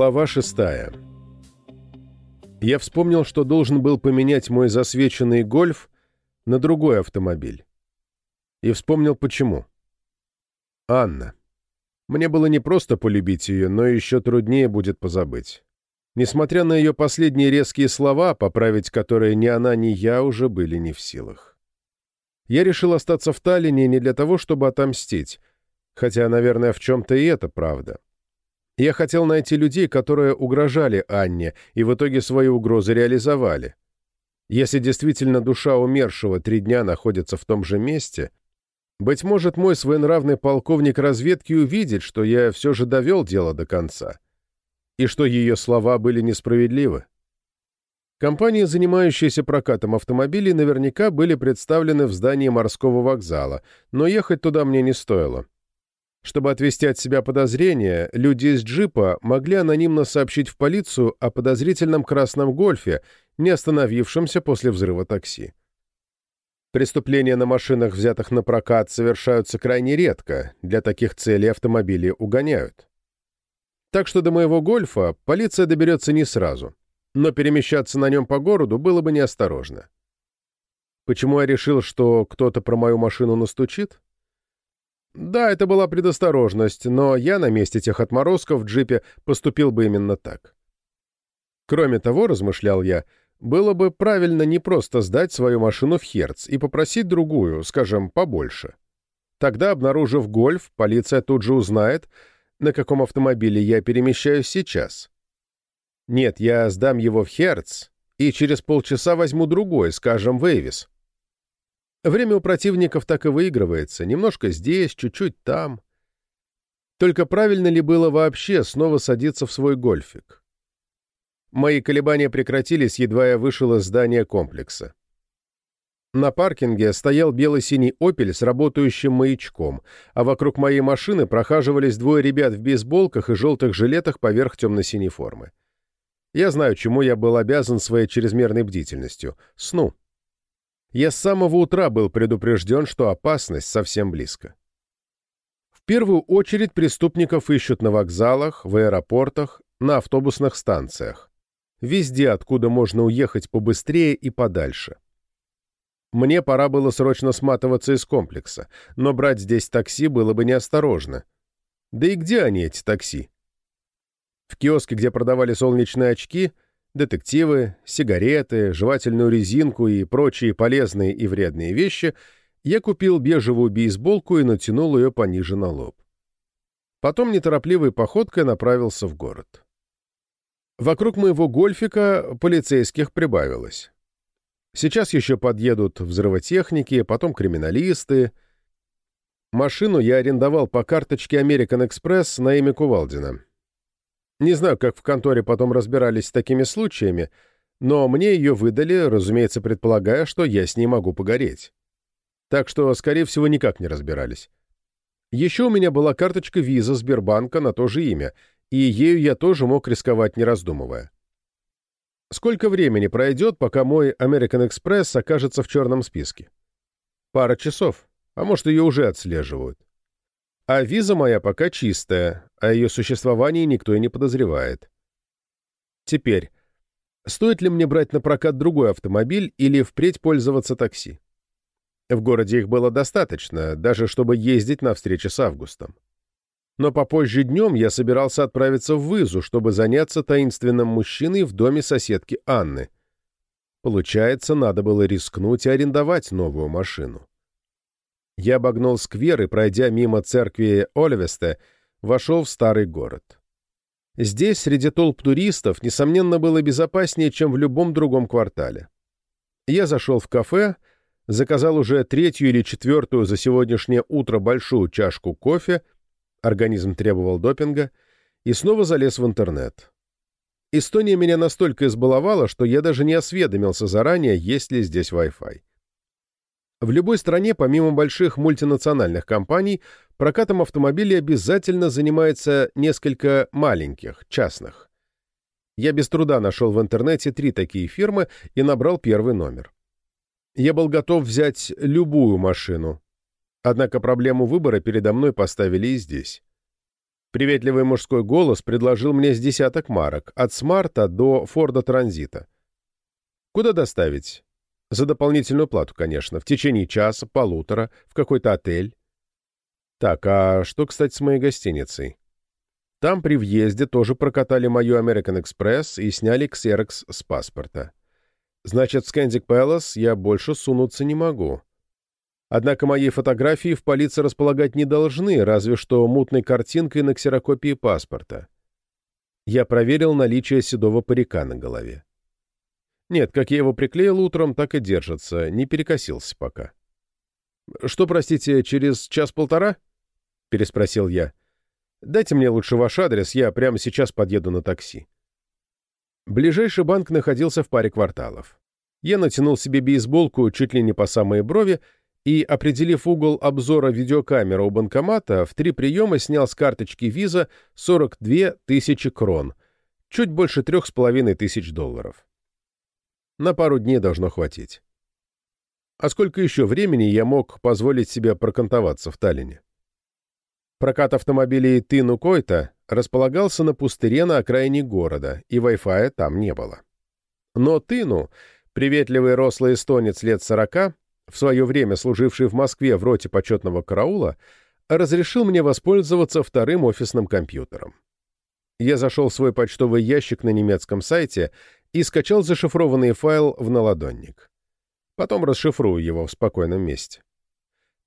Глава шестая. Я вспомнил, что должен был поменять мой засвеченный «Гольф» на другой автомобиль. И вспомнил, почему. Анна. Мне было не просто полюбить ее, но еще труднее будет позабыть. Несмотря на ее последние резкие слова, поправить которые ни она, ни я уже были не в силах. Я решил остаться в Таллине не для того, чтобы отомстить, хотя, наверное, в чем-то и это правда. Я хотел найти людей, которые угрожали Анне, и в итоге свои угрозы реализовали. Если действительно душа умершего три дня находится в том же месте, быть может, мой своенравный полковник разведки увидит, что я все же довел дело до конца, и что ее слова были несправедливы. Компании, занимающиеся прокатом автомобилей, наверняка были представлены в здании морского вокзала, но ехать туда мне не стоило. Чтобы отвести от себя подозрения, люди из джипа могли анонимно сообщить в полицию о подозрительном красном гольфе, не остановившемся после взрыва такси. Преступления на машинах, взятых на прокат, совершаются крайне редко, для таких целей автомобили угоняют. Так что до моего гольфа полиция доберется не сразу, но перемещаться на нем по городу было бы неосторожно. Почему я решил, что кто-то про мою машину настучит? Да, это была предосторожность, но я на месте тех отморозков в джипе поступил бы именно так. Кроме того, размышлял я, — было бы правильно не просто сдать свою машину в Херц и попросить другую, скажем, побольше. Тогда, обнаружив гольф, полиция тут же узнает, на каком автомобиле я перемещаюсь сейчас. Нет, я сдам его в Херц и через полчаса возьму другой, скажем, Вейвис. Время у противников так и выигрывается. Немножко здесь, чуть-чуть там. Только правильно ли было вообще снова садиться в свой гольфик? Мои колебания прекратились, едва я вышел из здания комплекса. На паркинге стоял бело-синий «Опель» с работающим маячком, а вокруг моей машины прохаживались двое ребят в бейсболках и желтых жилетах поверх темно-синей формы. Я знаю, чему я был обязан своей чрезмерной бдительностью. Сну. Я с самого утра был предупрежден, что опасность совсем близко. В первую очередь преступников ищут на вокзалах, в аэропортах, на автобусных станциях везде, откуда можно уехать побыстрее и подальше. Мне пора было срочно сматываться из комплекса, но брать здесь такси было бы неосторожно. Да и где они, эти такси? В киоске, где продавали солнечные очки, детективы, сигареты, жевательную резинку и прочие полезные и вредные вещи, я купил бежевую бейсболку и натянул ее пониже на лоб. Потом неторопливой походкой направился в город. Вокруг моего гольфика полицейских прибавилось. Сейчас еще подъедут взрывотехники, потом криминалисты. Машину я арендовал по карточке American Express на имя Кувалдина. Не знаю, как в конторе потом разбирались с такими случаями, но мне ее выдали, разумеется, предполагая, что я с ней могу погореть. Так что, скорее всего, никак не разбирались. Еще у меня была карточка виза Сбербанка на то же имя, и ею я тоже мог рисковать, не раздумывая. Сколько времени пройдет, пока мой American Express окажется в черном списке? Пара часов, а может, ее уже отслеживают. А виза моя пока чистая, о ее существовании никто и не подозревает. Теперь, стоит ли мне брать на прокат другой автомобиль или впредь пользоваться такси? В городе их было достаточно, даже чтобы ездить на встречи с Августом но попозже днем я собирался отправиться в Вызу, чтобы заняться таинственным мужчиной в доме соседки Анны. Получается, надо было рискнуть и арендовать новую машину. Я обогнул сквер и, пройдя мимо церкви Оливесте, вошел в старый город. Здесь, среди толп туристов, несомненно, было безопаснее, чем в любом другом квартале. Я зашел в кафе, заказал уже третью или четвертую за сегодняшнее утро большую чашку кофе — организм требовал допинга, и снова залез в интернет. Эстония меня настолько избаловала, что я даже не осведомился заранее, есть ли здесь Wi-Fi. В любой стране, помимо больших мультинациональных компаний, прокатом автомобилей обязательно занимается несколько маленьких, частных. Я без труда нашел в интернете три такие фирмы и набрал первый номер. Я был готов взять любую машину, Однако проблему выбора передо мной поставили и здесь. Приветливый мужской голос предложил мне с десяток марок, от Смарта до Форда Транзита. Куда доставить? За дополнительную плату, конечно, в течение часа, полутора, в какой-то отель. Так, а что, кстати, с моей гостиницей? Там при въезде тоже прокатали мою American Express и сняли ксерокс с паспорта. Значит, в Скандик Пэлас я больше сунуться не могу. Однако моей фотографии в полиции располагать не должны, разве что мутной картинкой на ксерокопии паспорта. Я проверил наличие седого парика на голове. Нет, как я его приклеил утром, так и держится, не перекосился пока. «Что, простите, через час-полтора?» — переспросил я. «Дайте мне лучше ваш адрес, я прямо сейчас подъеду на такси». Ближайший банк находился в паре кварталов. Я натянул себе бейсболку чуть ли не по самые брови и, определив угол обзора видеокамеры у банкомата, в три приема снял с карточки виза 42 тысячи крон, чуть больше трех с половиной тысяч долларов. На пару дней должно хватить. А сколько еще времени я мог позволить себе прокантоваться в Таллине? Прокат автомобилей Тыну Койта располагался на пустыре на окраине города, и Wi-Fi там не было. Но Тыну, приветливый рослый эстонец лет сорока, в свое время служивший в Москве в роте почетного караула, разрешил мне воспользоваться вторым офисным компьютером. Я зашел в свой почтовый ящик на немецком сайте и скачал зашифрованный файл в наладонник. Потом расшифрую его в спокойном месте.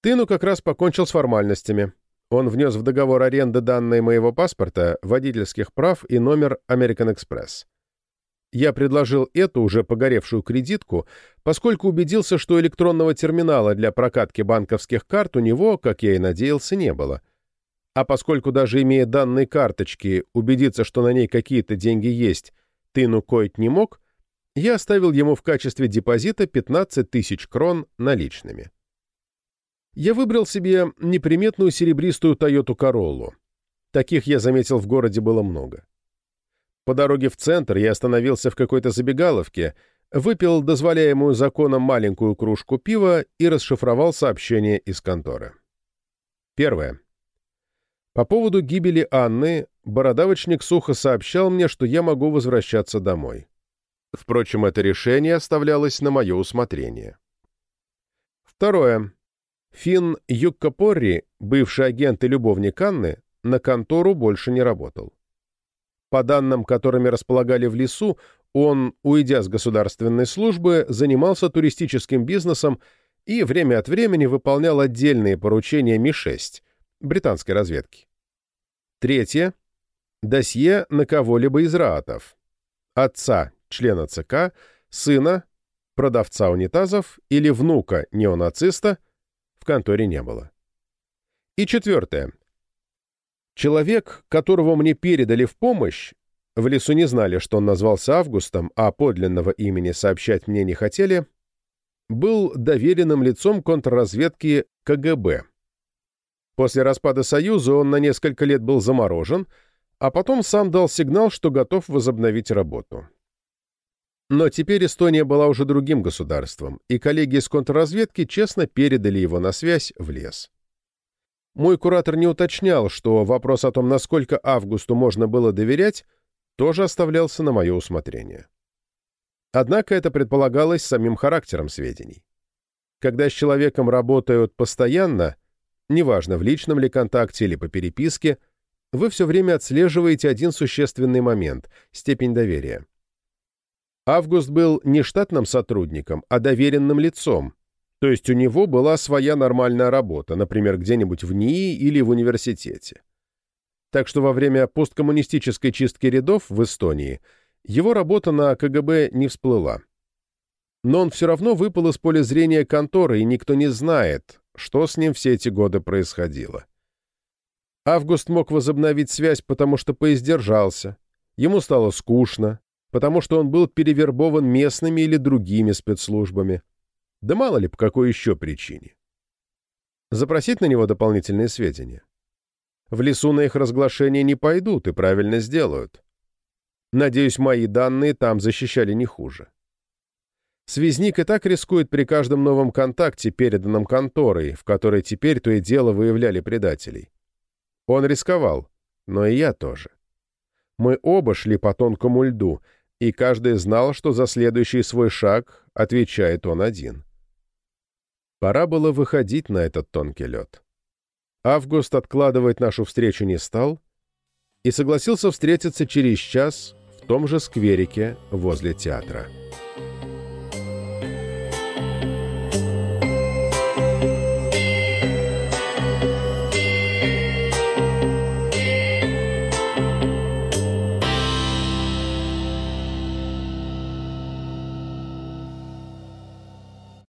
Тыну как раз покончил с формальностями. Он внес в договор аренды данные моего паспорта, водительских прав и номер American Express. Я предложил эту уже погоревшую кредитку, поскольку убедился, что электронного терминала для прокатки банковских карт у него, как я и надеялся, не было. А поскольку даже имея данные карточки, убедиться, что на ней какие-то деньги есть, ты ну коить не мог, я оставил ему в качестве депозита 15 тысяч крон наличными. Я выбрал себе неприметную серебристую Toyota Corolla. Таких я заметил в городе было много. По дороге в центр я остановился в какой-то забегаловке, выпил дозволяемую законом маленькую кружку пива и расшифровал сообщение из конторы. Первое. По поводу гибели Анны бородавочник сухо сообщал мне, что я могу возвращаться домой. Впрочем, это решение оставлялось на мое усмотрение. Второе. Финн Юккапорри, бывший агент и любовник Анны, на контору больше не работал. По данным, которыми располагали в лесу, он, уйдя с государственной службы, занимался туристическим бизнесом и время от времени выполнял отдельные поручения Ми-6, британской разведки. Третье. Досье на кого-либо из раатов. Отца, члена ЦК, сына, продавца унитазов или внука неонациста в конторе не было. И четвертое. Человек, которого мне передали в помощь, в лесу не знали, что он назвался Августом, а подлинного имени сообщать мне не хотели, был доверенным лицом контрразведки КГБ. После распада Союза он на несколько лет был заморожен, а потом сам дал сигнал, что готов возобновить работу. Но теперь Эстония была уже другим государством, и коллеги из контрразведки честно передали его на связь в лес. Мой куратор не уточнял, что вопрос о том, насколько Августу можно было доверять, тоже оставлялся на мое усмотрение. Однако это предполагалось самим характером сведений. Когда с человеком работают постоянно, неважно, в личном ли контакте или по переписке, вы все время отслеживаете один существенный момент — степень доверия. Август был не штатным сотрудником, а доверенным лицом, то есть у него была своя нормальная работа, например, где-нибудь в НИИ или в университете. Так что во время посткоммунистической чистки рядов в Эстонии его работа на КГБ не всплыла. Но он все равно выпал из поля зрения конторы, и никто не знает, что с ним все эти годы происходило. Август мог возобновить связь, потому что поиздержался. Ему стало скучно, потому что он был перевербован местными или другими спецслужбами. Да мало ли по какой еще причине. Запросить на него дополнительные сведения. В лесу на их разглашение не пойдут и правильно сделают. Надеюсь, мои данные там защищали не хуже. Связник и так рискует при каждом новом контакте, переданном конторой, в которой теперь то и дело выявляли предателей. Он рисковал, но и я тоже. Мы оба шли по тонкому льду, и каждый знал, что за следующий свой шаг отвечает он один. Пора было выходить на этот тонкий лед. Август откладывать нашу встречу не стал и согласился встретиться через час в том же скверике возле театра.